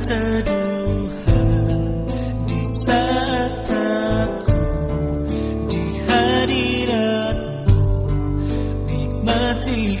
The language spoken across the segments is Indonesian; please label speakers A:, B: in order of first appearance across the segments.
A: teduhan di saat aku di hadiratmu nikmati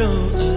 A: don't